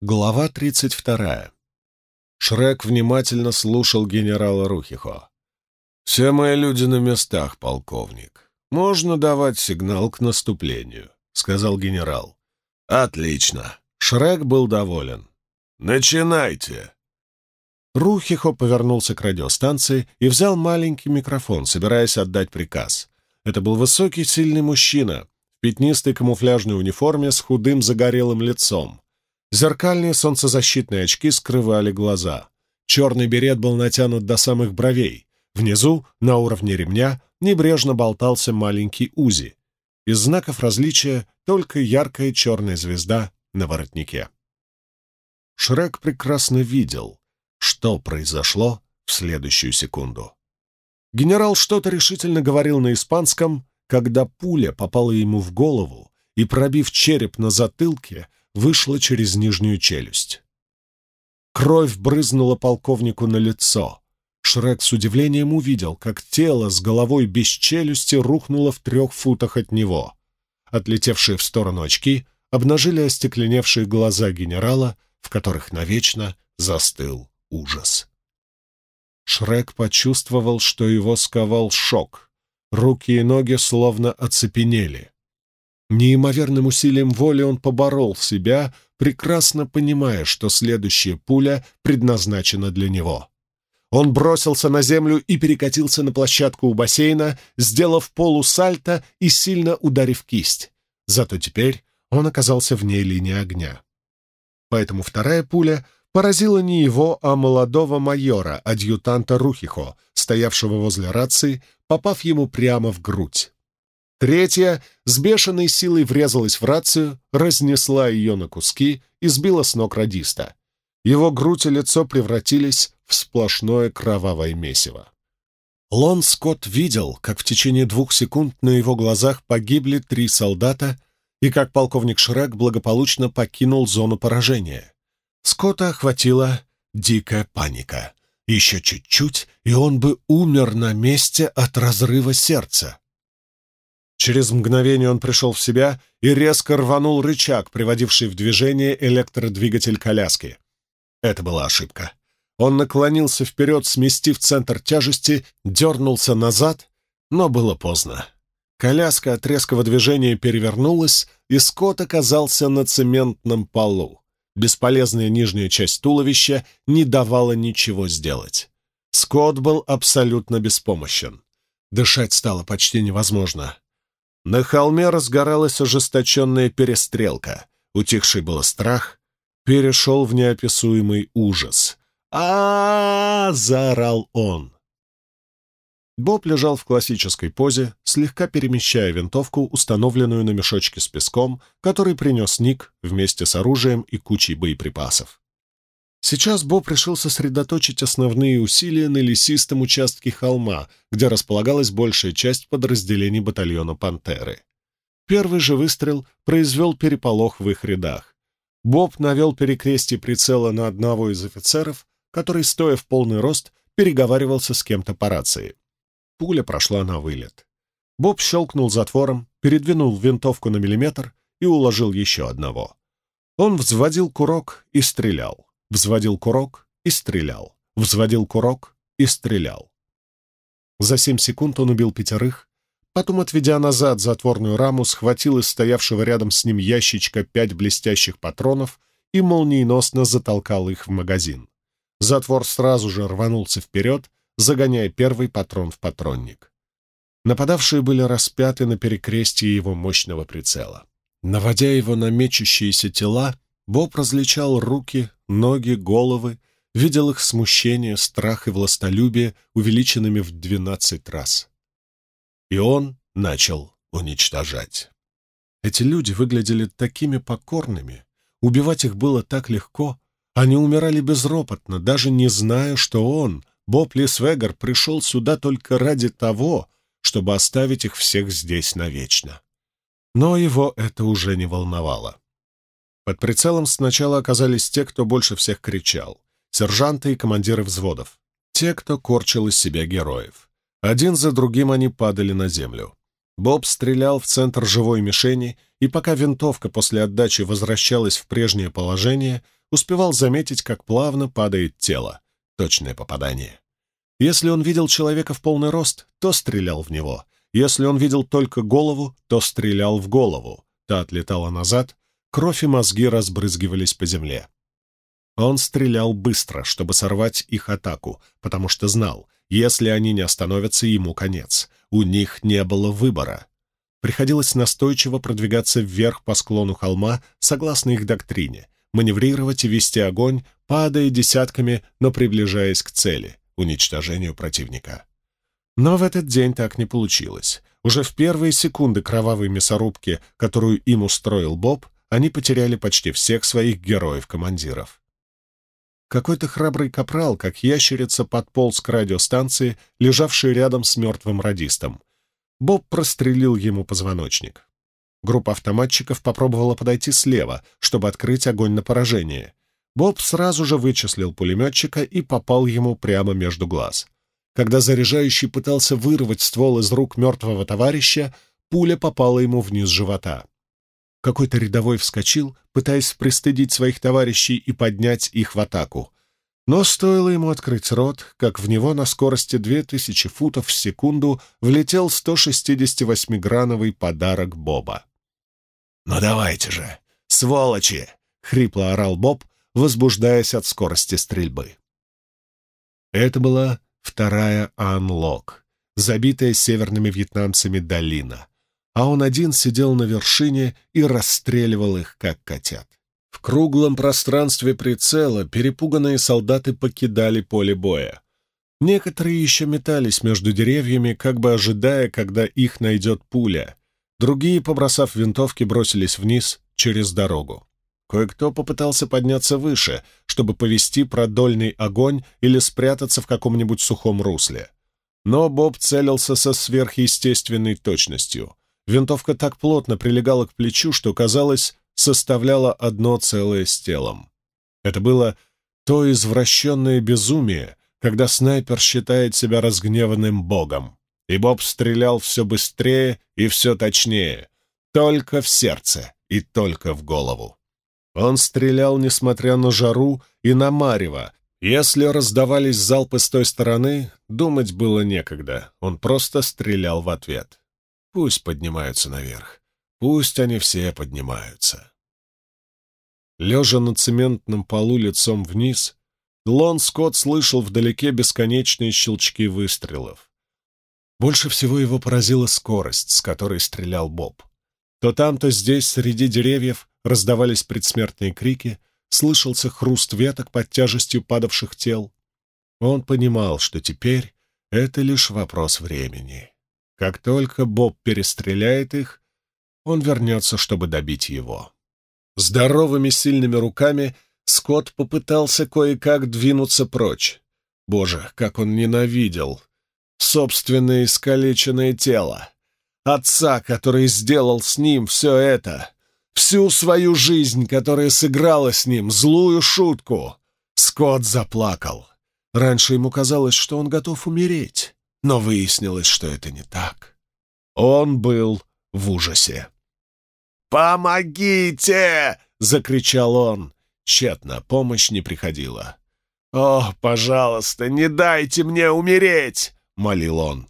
Глава 32. Шрек внимательно слушал генерала Рухихо. «Все мои люди на местах, полковник. Можно давать сигнал к наступлению», — сказал генерал. «Отлично». Шрек был доволен. «Начинайте!» Рухихо повернулся к радиостанции и взял маленький микрофон, собираясь отдать приказ. Это был высокий, сильный мужчина в пятнистой камуфляжной униформе с худым загорелым лицом. Зеркальные солнцезащитные очки скрывали глаза. Черный берет был натянут до самых бровей. Внизу, на уровне ремня, небрежно болтался маленький УЗИ. Из знаков различия только яркая черная звезда на воротнике. Шрек прекрасно видел, что произошло в следующую секунду. Генерал что-то решительно говорил на испанском, когда пуля попала ему в голову и, пробив череп на затылке, вышла через нижнюю челюсть. Кровь брызнула полковнику на лицо. Шрек с удивлением увидел, как тело с головой без челюсти рухнуло в трех футах от него. Отлетевшие в сторону очки обнажили остекленевшие глаза генерала, в которых навечно застыл ужас. Шрек почувствовал, что его сковал шок. Руки и ноги словно оцепенели. Неимоверным усилием воли он поборол себя, прекрасно понимая, что следующая пуля предназначена для него. Он бросился на землю и перекатился на площадку у бассейна, сделав полусальто и сильно ударив кисть. Зато теперь он оказался вне линии огня. Поэтому вторая пуля поразила не его, а молодого майора, адъютанта Рухихо, стоявшего возле рации, попав ему прямо в грудь. Третья с бешеной силой врезалась в рацию, разнесла ее на куски и сбила с ног радиста. Его грудь и лицо превратились в сплошное кровавое месиво. Лон Скотт видел, как в течение двух секунд на его глазах погибли три солдата и как полковник Шрек благополучно покинул зону поражения. Скотта охватила дикая паника. Еще чуть-чуть, и он бы умер на месте от разрыва сердца. Через мгновение он пришел в себя и резко рванул рычаг, приводивший в движение электродвигатель коляски. Это была ошибка. Он наклонился вперед, сместив центр тяжести, дернулся назад, но было поздно. Коляска от резкого движения перевернулась, и Скотт оказался на цементном полу. Бесполезная нижняя часть туловища не давала ничего сделать. Скотт был абсолютно беспомощен. Дышать стало почти невозможно. На холме разгоралась ожесточенная перестрелка. Утихший был страх, перешел в неописуемый ужас. а, -а, -а, -а заорал он. Боб лежал в классической позе, слегка перемещая винтовку, установленную на мешочке с песком, который принес Ник вместе с оружием и кучей боеприпасов. Сейчас Боб решил сосредоточить основные усилия на лесистом участке холма, где располагалась большая часть подразделений батальона «Пантеры». Первый же выстрел произвел переполох в их рядах. Боб навел перекрестие прицела на одного из офицеров, который, стоя в полный рост, переговаривался с кем-то по рации. Пуля прошла на вылет. Боб щелкнул затвором, передвинул винтовку на миллиметр и уложил еще одного. Он взводил курок и стрелял взводил курок и стрелял, взводил курок и стрелял. За семь секунд он убил пятерых, потом, отведя назад затворную раму, схватил из стоявшего рядом с ним ящичка пять блестящих патронов и молниеносно затолкал их в магазин. Затвор сразу же рванулся вперед, загоняя первый патрон в патронник. Нападавшие были распяты на перекрестии его мощного прицела. Наводя его на мечущиеся тела, Боб различал руки, ноги, головы, видел их смущение, страх и властолюбие увеличенными в двенадцать раз. И он начал уничтожать. Эти люди выглядели такими покорными, убивать их было так легко, они умирали безропотно, даже не зная, что он, Боб Лисвегер, пришел сюда только ради того, чтобы оставить их всех здесь навечно. Но его это уже не волновало. Под прицелом сначала оказались те, кто больше всех кричал. Сержанты и командиры взводов. Те, кто корчил из себя героев. Один за другим они падали на землю. Боб стрелял в центр живой мишени, и пока винтовка после отдачи возвращалась в прежнее положение, успевал заметить, как плавно падает тело. Точное попадание. Если он видел человека в полный рост, то стрелял в него. Если он видел только голову, то стрелял в голову. Та отлетала назад, кровь и мозги разбрызгивались по земле. Он стрелял быстро, чтобы сорвать их атаку, потому что знал, если они не остановятся, ему конец. У них не было выбора. Приходилось настойчиво продвигаться вверх по склону холма, согласно их доктрине, маневрировать и вести огонь, падая десятками, но приближаясь к цели — уничтожению противника. Но в этот день так не получилось. Уже в первые секунды кровавой мясорубки, которую им устроил Боб, они потеряли почти всех своих героев-командиров. Какой-то храбрый капрал, как ящерица, подполз к радиостанции, лежавшей рядом с мертвым радистом. Боб прострелил ему позвоночник. Группа автоматчиков попробовала подойти слева, чтобы открыть огонь на поражение. Боб сразу же вычислил пулеметчика и попал ему прямо между глаз. Когда заряжающий пытался вырвать ствол из рук мертвого товарища, пуля попала ему вниз живота. Какой-то рядовой вскочил, пытаясь пристыдить своих товарищей и поднять их в атаку. Но стоило ему открыть рот, как в него на скорости 2000 футов в секунду влетел 168-грановый подарок Боба. «Ну давайте же, сволочи!» — хрипло орал Боб, возбуждаясь от скорости стрельбы. Это была вторая Анлок, забитая северными вьетнамцами долина, а он один сидел на вершине и расстреливал их, как котят. В круглом пространстве прицела перепуганные солдаты покидали поле боя. Некоторые еще метались между деревьями, как бы ожидая, когда их найдет пуля. Другие, побросав винтовки, бросились вниз через дорогу. Кое-кто попытался подняться выше, чтобы повести продольный огонь или спрятаться в каком-нибудь сухом русле. Но Боб целился со сверхъестественной точностью. Винтовка так плотно прилегала к плечу, что, казалось, составляла одно целое с телом. Это было то извращенное безумие, когда снайпер считает себя разгневанным богом. И Боб стрелял все быстрее и все точнее, только в сердце и только в голову. Он стрелял, несмотря на жару и на марево. Если раздавались залпы с той стороны, думать было некогда. Он просто стрелял в ответ. Пусть поднимаются наверх. Пусть они все поднимаются. Лежа на цементном полу лицом вниз, Лон Скотт слышал вдалеке бесконечные щелчки выстрелов. Больше всего его поразила скорость, с которой стрелял Боб. То там, то здесь, среди деревьев, раздавались предсмертные крики, слышался хруст веток под тяжестью падавших тел. Он понимал, что теперь это лишь вопрос времени. Как только Боб перестреляет их, он вернется, чтобы добить его. Здоровыми сильными руками Скотт попытался кое-как двинуться прочь. Боже, как он ненавидел собственное искалеченное тело. Отца, который сделал с ним все это. Всю свою жизнь, которая сыграла с ним злую шутку. Скотт заплакал. Раньше ему казалось, что он готов умереть, но выяснилось, что это не так. Он был в ужасе. «Помогите!» — закричал он. Тщетно, помощь не приходила. «О, пожалуйста, не дайте мне умереть!» — молил он.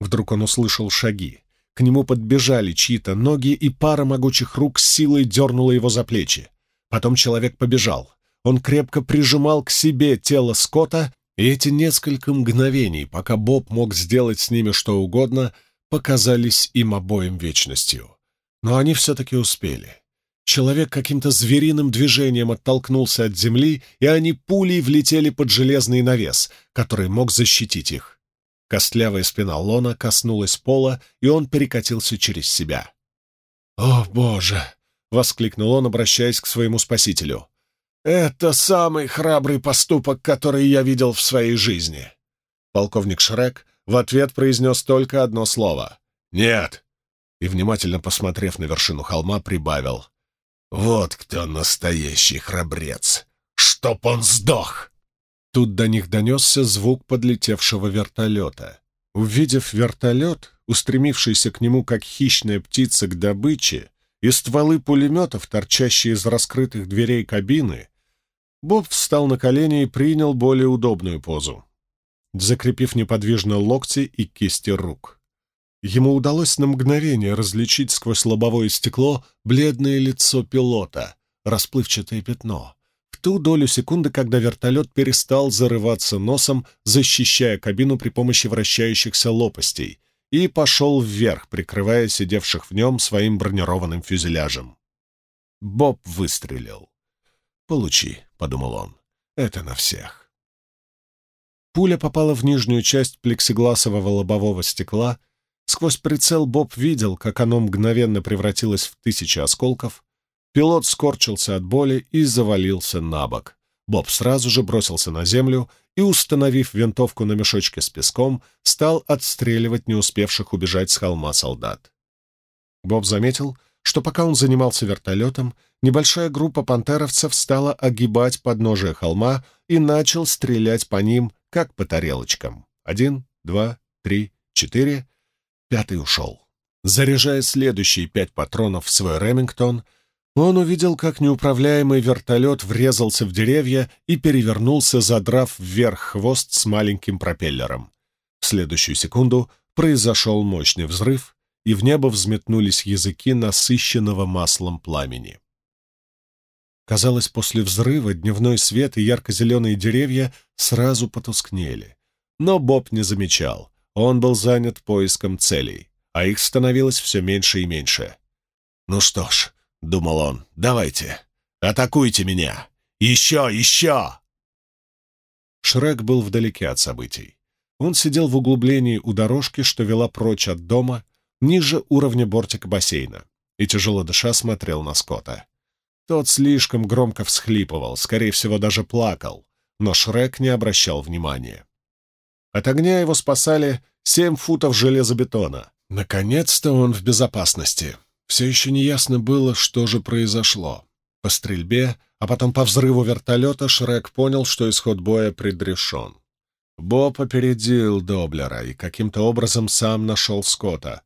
Вдруг он услышал шаги. К нему подбежали чьи-то ноги, и пара могучих рук с силой дернула его за плечи. Потом человек побежал. Он крепко прижимал к себе тело Скотта, и эти несколько мгновений, пока Боб мог сделать с ними что угодно, показались им обоим вечностью. Но они все-таки успели. Человек каким-то звериным движением оттолкнулся от земли, и они пулей влетели под железный навес, который мог защитить их. Костлявая спина Лона коснулась пола, и он перекатился через себя. «О, Боже!» — воскликнул он, обращаясь к своему спасителю. «Это самый храбрый поступок, который я видел в своей жизни!» Полковник Шрек в ответ произнес только одно слово «Нет!» и, внимательно посмотрев на вершину холма, прибавил «Вот кто настоящий храбрец! Чтоб он сдох!» Тут до них донесся звук подлетевшего вертолета. Увидев вертолет, устремившийся к нему как хищная птица к добыче, и стволы пулеметов, торчащие из раскрытых дверей кабины, Боб встал на колени и принял более удобную позу, закрепив неподвижно локти и кисти рук. Ему удалось на мгновение различить сквозь лобовое стекло бледное лицо пилота, расплывчатое пятно. В ту долю секунды, когда вертолет перестал зарываться носом, защищая кабину при помощи вращающихся лопастей, и пошел вверх, прикрывая сидевших в нем своим бронированным фюзеляжем. Боб выстрелил. «Получи», — подумал он, — «это на всех». Пуля попала в нижнюю часть плексигласового лобового стекла. Сквозь прицел Боб видел, как оно мгновенно превратилось в тысячи осколков. Пилот скорчился от боли и завалился на бок. Боб сразу же бросился на землю и, установив винтовку на мешочке с песком, стал отстреливать не успевших убежать с холма солдат. Боб заметил, что пока он занимался вертолетом, небольшая группа пантеровцев стала огибать подножие холма и начал стрелять по ним, как по тарелочкам. Один, два, три, четыре. Пятый ушел. Заряжая следующие пять патронов в свой Ремингтон, он увидел, как неуправляемый вертолет врезался в деревья и перевернулся, задрав вверх хвост с маленьким пропеллером. В следующую секунду произошел мощный взрыв, и в небо взметнулись языки насыщенного маслом пламени. Казалось, после взрыва дневной свет и ярко-зеленые деревья сразу потускнели. Но Боб не замечал. Он был занят поиском целей, а их становилось все меньше и меньше. «Ну что ж», — думал он, — «давайте, атакуйте меня! Еще, еще!» Шрек был вдалеке от событий. Он сидел в углублении у дорожки, что вела прочь от дома, ниже уровня бортика бассейна, и, тяжело дыша, смотрел на Скотта. Тот слишком громко всхлипывал, скорее всего, даже плакал, но Шрек не обращал внимания. От огня его спасали семь футов железобетона. Наконец-то он в безопасности. Все еще неясно было, что же произошло. По стрельбе, а потом по взрыву вертолета Шрек понял, что исход боя предрешен. Боб опередил Доблера и каким-то образом сам нашел Скотта,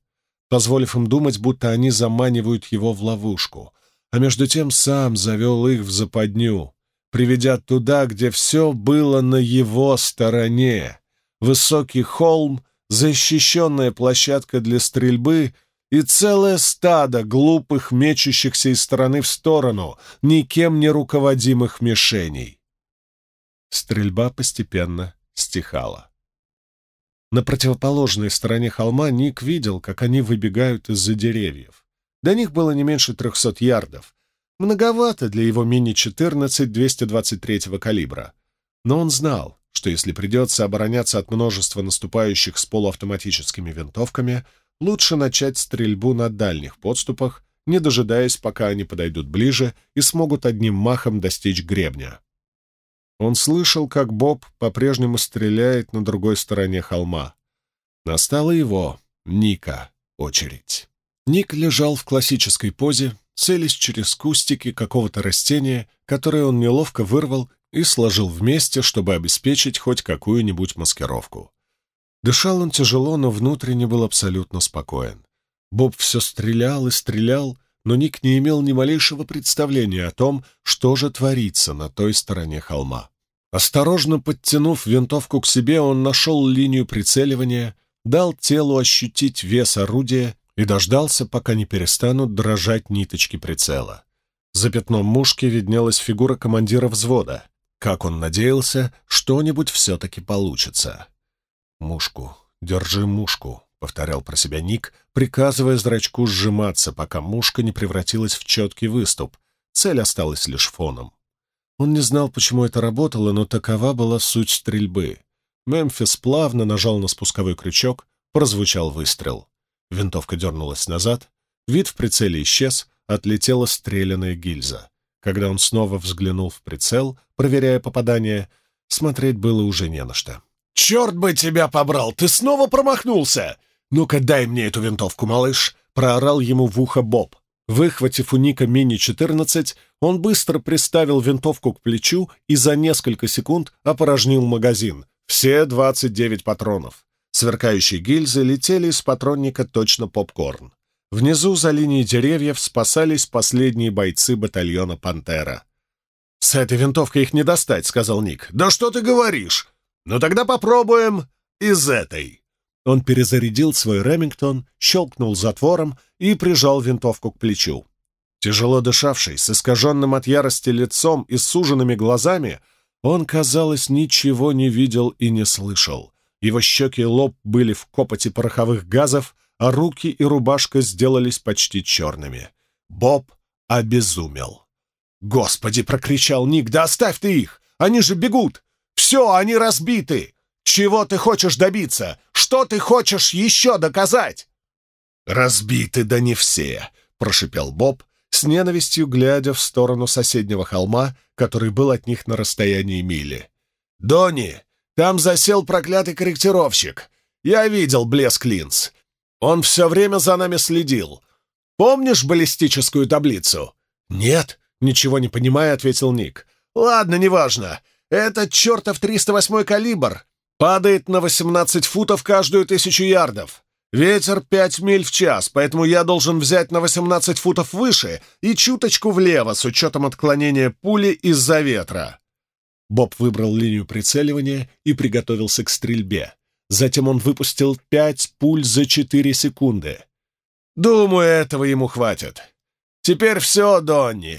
позволив им думать, будто они заманивают его в ловушку, а между тем сам завел их в западню, приведя туда, где все было на его стороне. Высокий холм, защищенная площадка для стрельбы и целое стадо глупых, мечущихся из стороны в сторону, никем не руководимых мишеней. Стрельба постепенно стихала. На противоположной стороне холма Ник видел, как они выбегают из-за деревьев. До них было не меньше 300 ярдов. Многовато для его мини-14 223 калибра. Но он знал, что если придется обороняться от множества наступающих с полуавтоматическими винтовками, лучше начать стрельбу на дальних подступах, не дожидаясь, пока они подойдут ближе и смогут одним махом достичь гребня. Он слышал, как Боб по-прежнему стреляет на другой стороне холма. Настала его, Ника, очередь. Ник лежал в классической позе, целясь через кустики какого-то растения, которое он неловко вырвал и сложил вместе, чтобы обеспечить хоть какую-нибудь маскировку. Дышал он тяжело, но внутренне был абсолютно спокоен. Боб все стрелял и стрелял, но Ник не имел ни малейшего представления о том, что же творится на той стороне холма. Осторожно подтянув винтовку к себе, он нашел линию прицеливания, дал телу ощутить вес орудия и дождался, пока не перестанут дрожать ниточки прицела. За пятном мушки виднелась фигура командира взвода. Как он надеялся, что-нибудь все-таки получится. «Мушку, держи мушку», — повторял про себя Ник, приказывая зрачку сжиматься, пока мушка не превратилась в четкий выступ. Цель осталась лишь фоном. Он не знал, почему это работало, но такова была суть стрельбы. Мемфис плавно нажал на спусковой крючок, прозвучал выстрел. Винтовка дернулась назад, вид в прицеле исчез, отлетела стреляная гильза. Когда он снова взглянул в прицел, проверяя попадание, смотреть было уже не на что. «Черт бы тебя побрал! Ты снова промахнулся! Ну-ка дай мне эту винтовку, малыш!» — проорал ему в ухо Боб. Выхватив у Ника мини-14, он быстро приставил винтовку к плечу и за несколько секунд опорожнил магазин. Все 29 патронов. Сверкающие гильзы летели из патронника точно попкорн. Внизу, за линией деревьев, спасались последние бойцы батальона «Пантера». «С этой винтовкой их не достать», — сказал Ник. «Да что ты говоришь? Ну тогда попробуем из этой». Он перезарядил свой Ремингтон, щелкнул затвором и прижал винтовку к плечу. Тяжело дышавший, с искаженным от ярости лицом и суженными глазами, он, казалось, ничего не видел и не слышал. Его щеки и лоб были в копоти пороховых газов, а руки и рубашка сделались почти черными. Боб обезумел. «Господи!» — прокричал Ник. «Да оставь ты их! Они же бегут! Все, они разбиты! Чего ты хочешь добиться? Что ты хочешь еще доказать?» «Разбиты, да не все!» — прошипел Боб, с ненавистью глядя в сторону соседнего холма, который был от них на расстоянии мили. «Донни, там засел проклятый корректировщик. Я видел блеск линз. Он все время за нами следил. Помнишь баллистическую таблицу?» «Нет», — ничего не понимая, ответил Ник. «Ладно, неважно. Этот чертов 308 калибр падает на 18 футов каждую тысячу ярдов. Ветер 5 миль в час, поэтому я должен взять на 18 футов выше и чуточку влево с учетом отклонения пули из-за ветра. Боб выбрал линию прицеливания и приготовился к стрельбе. Затем он выпустил пять пуль за четыре секунды. «Думаю, этого ему хватит. Теперь все, Донни!»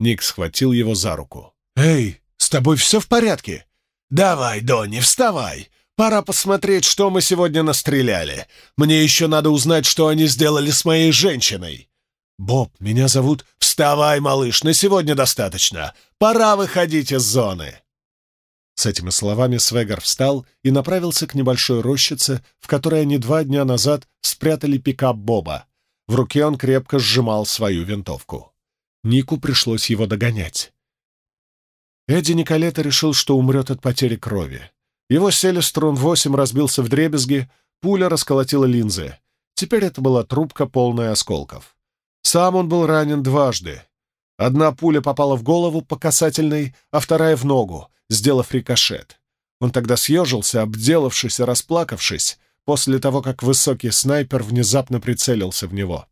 Ник схватил его за руку. «Эй, с тобой все в порядке? Давай, Донни, вставай! Пора посмотреть, что мы сегодня настреляли. Мне еще надо узнать, что они сделали с моей женщиной!» «Боб, меня зовут...» «Вставай, малыш, на сегодня достаточно. Пора выходить из зоны!» С этими словами Свегар встал и направился к небольшой рощице, в которой они два дня назад спрятали пикап Боба. В руке он крепко сжимал свою винтовку. Нику пришлось его догонять. Эдди Николета решил, что умрет от потери крови. Его Селестрон-8 разбился в дребезги, пуля расколотила линзы. Теперь это была трубка, полная осколков. Сам он был ранен дважды. Одна пуля попала в голову по касательной, а вторая в ногу, сделав рикошет. Он тогда съежился, обделавшись и расплакавшись, после того, как высокий снайпер внезапно прицелился в него.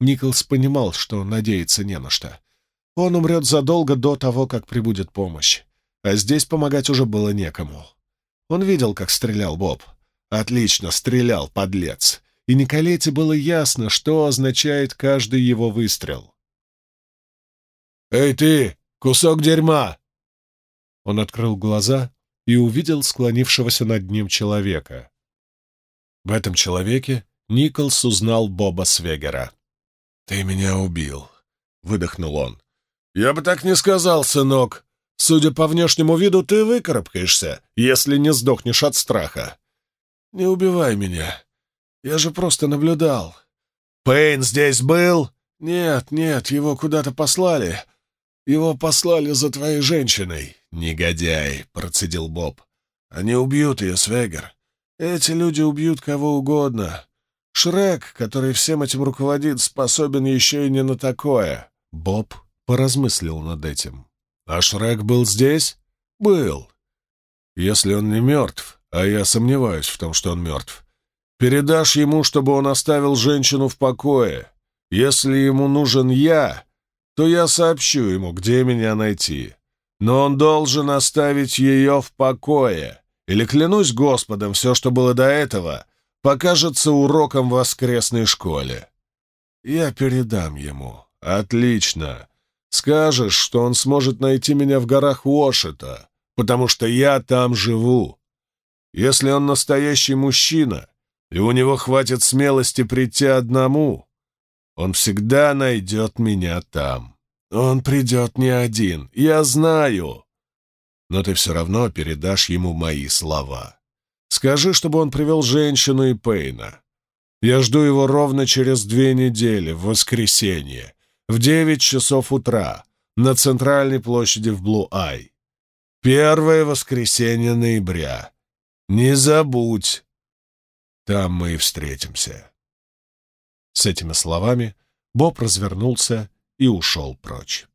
Николс понимал, что надеяться не на что. Он умрет задолго до того, как прибудет помощь. А здесь помогать уже было некому. Он видел, как стрелял Боб. Отлично стрелял, подлец и Николете было ясно, что означает каждый его выстрел. «Эй ты, кусок дерьма!» Он открыл глаза и увидел склонившегося над ним человека. В этом человеке Николс узнал Боба Свегера. «Ты меня убил», — выдохнул он. «Я бы так не сказал, сынок. Судя по внешнему виду, ты выкарабкаешься, если не сдохнешь от страха. Не убивай меня. Я же просто наблюдал. Пейн здесь был? Нет, нет, его куда-то послали. Его послали за твоей женщиной. Негодяй, процедил Боб. Они убьют ее, Свегер. Эти люди убьют кого угодно. Шрек, который всем этим руководит, способен еще и не на такое. Боб поразмыслил над этим. А Шрек был здесь? Был. Если он не мертв, а я сомневаюсь в том, что он мертв, Передашь ему, чтобы он оставил женщину в покое. Если ему нужен я, то я сообщу ему, где меня найти. Но он должен оставить ее в покое. Или, клянусь Господом, все, что было до этого, покажется уроком в воскресной школе. Я передам ему. Отлично. Скажешь, что он сможет найти меня в горах Уошета, потому что я там живу. Если он настоящий мужчина, и у него хватит смелости прийти одному, он всегда найдет меня там. Он придет не один, я знаю. Но ты все равно передашь ему мои слова. Скажи, чтобы он привел женщину и Пейна. Я жду его ровно через две недели, в воскресенье, в девять часов утра, на центральной площади в Блу-Ай. Первое воскресенье ноября. Не забудь, там мы и встретимся». С этими словами Боб развернулся и ушел прочь.